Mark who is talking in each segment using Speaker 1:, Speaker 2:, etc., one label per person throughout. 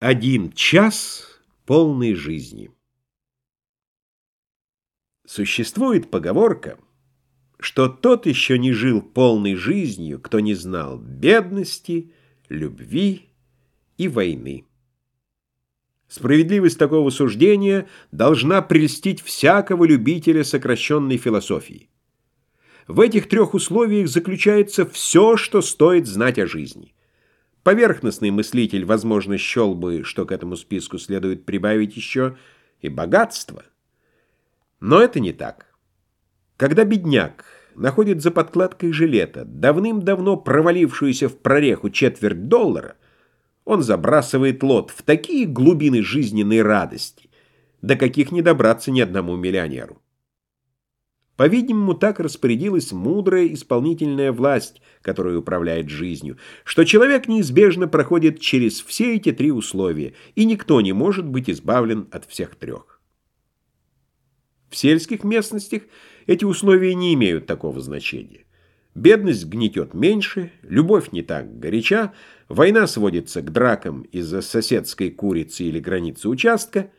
Speaker 1: Один час полной жизни. Существует поговорка, что тот еще не жил полной жизнью, кто не знал бедности, любви и войны. Справедливость такого суждения должна прельстить всякого любителя сокращенной философии. В этих трех условиях заключается все, что стоит знать о жизни. Поверхностный мыслитель, возможно, счел бы, что к этому списку следует прибавить еще и богатство. Но это не так. Когда бедняк находит за подкладкой жилета давным-давно провалившуюся в прореху четверть доллара, он забрасывает лот в такие глубины жизненной радости, до каких не добраться ни одному миллионеру. По-видимому, так распорядилась мудрая исполнительная власть, которая управляет жизнью, что человек неизбежно проходит через все эти три условия, и никто не может быть избавлен от всех трех. В сельских местностях эти условия не имеют такого значения. Бедность гнетет меньше, любовь не так горяча, война сводится к дракам из-за соседской курицы или границы участка.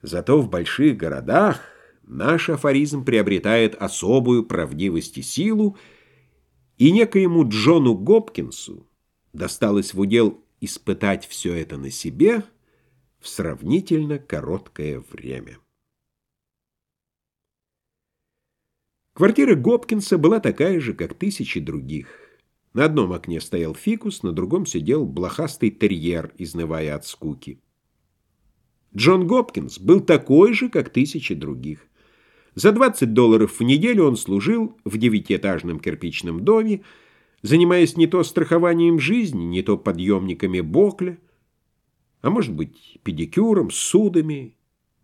Speaker 1: Зато в больших городах наш афоризм приобретает особую правдивость и силу, и некоему Джону Гопкинсу досталось в удел испытать все это на себе в сравнительно короткое время. Квартира Гопкинса была такая же, как тысячи других. На одном окне стоял фикус, на другом сидел блохастый терьер, изнывая от скуки. Джон Гопкинс был такой же, как тысячи других. За 20 долларов в неделю он служил в девятиэтажном кирпичном доме, занимаясь не то страхованием жизни, не то подъемниками бокля, а может быть педикюром, судами,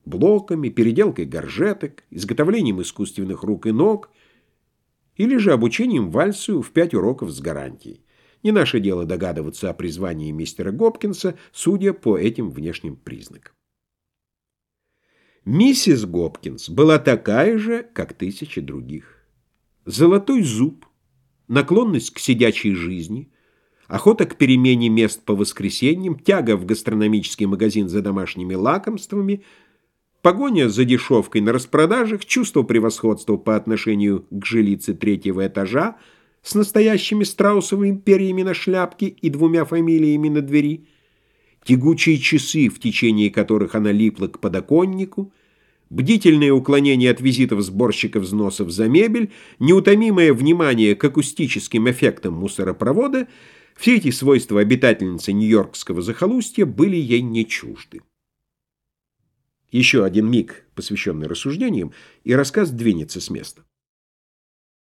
Speaker 1: блоками, переделкой горжеток, изготовлением искусственных рук и ног или же обучением вальсу в пять уроков с гарантией. Не наше дело догадываться о призвании мистера Гопкинса, судя по этим внешним признакам. Миссис Гопкинс была такая же, как тысячи других. Золотой зуб, наклонность к сидячей жизни, охота к перемене мест по воскресеньям, тяга в гастрономический магазин за домашними лакомствами, погоня за дешевкой на распродажах, чувство превосходства по отношению к жилице третьего этажа с настоящими страусовыми перьями на шляпке и двумя фамилиями на двери — тягучие часы, в течение которых она липла к подоконнику, бдительное уклонение от визитов сборщика взносов за мебель, неутомимое внимание к акустическим эффектам мусоропровода — все эти свойства обитательницы нью-йоркского захолустья были ей не чужды. Еще один миг, посвященный рассуждениям, и рассказ двинется с места.